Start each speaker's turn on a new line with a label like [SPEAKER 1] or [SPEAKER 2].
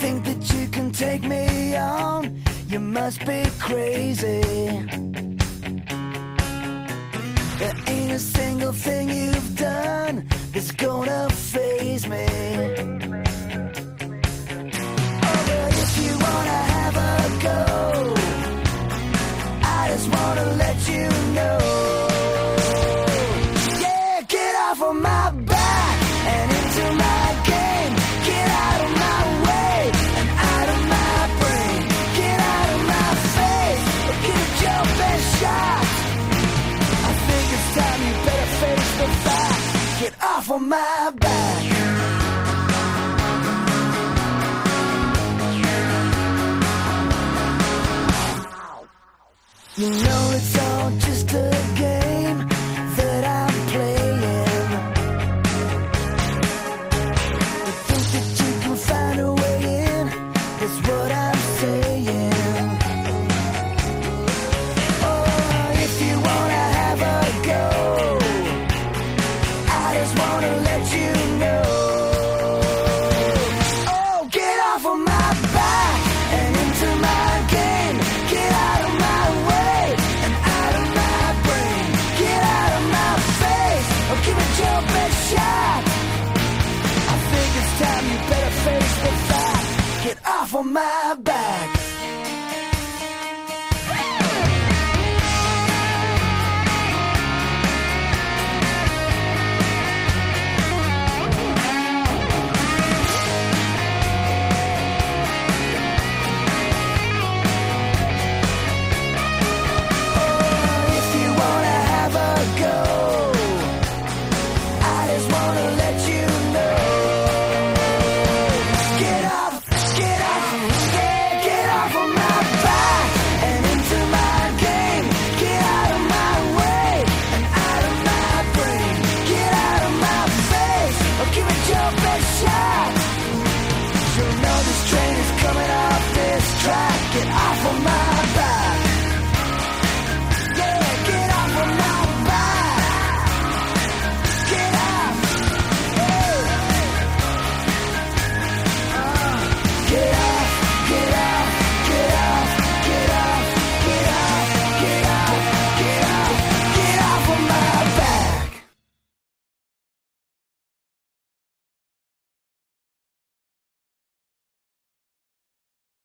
[SPEAKER 1] that you can take me on? You must be crazy. There ain't a single thing you've done that's gonna faze me. Shot. I think it's time you better face the fact. Get off of my back. You know it's all just shot. I think it's time you better face the fact. Get off of my back.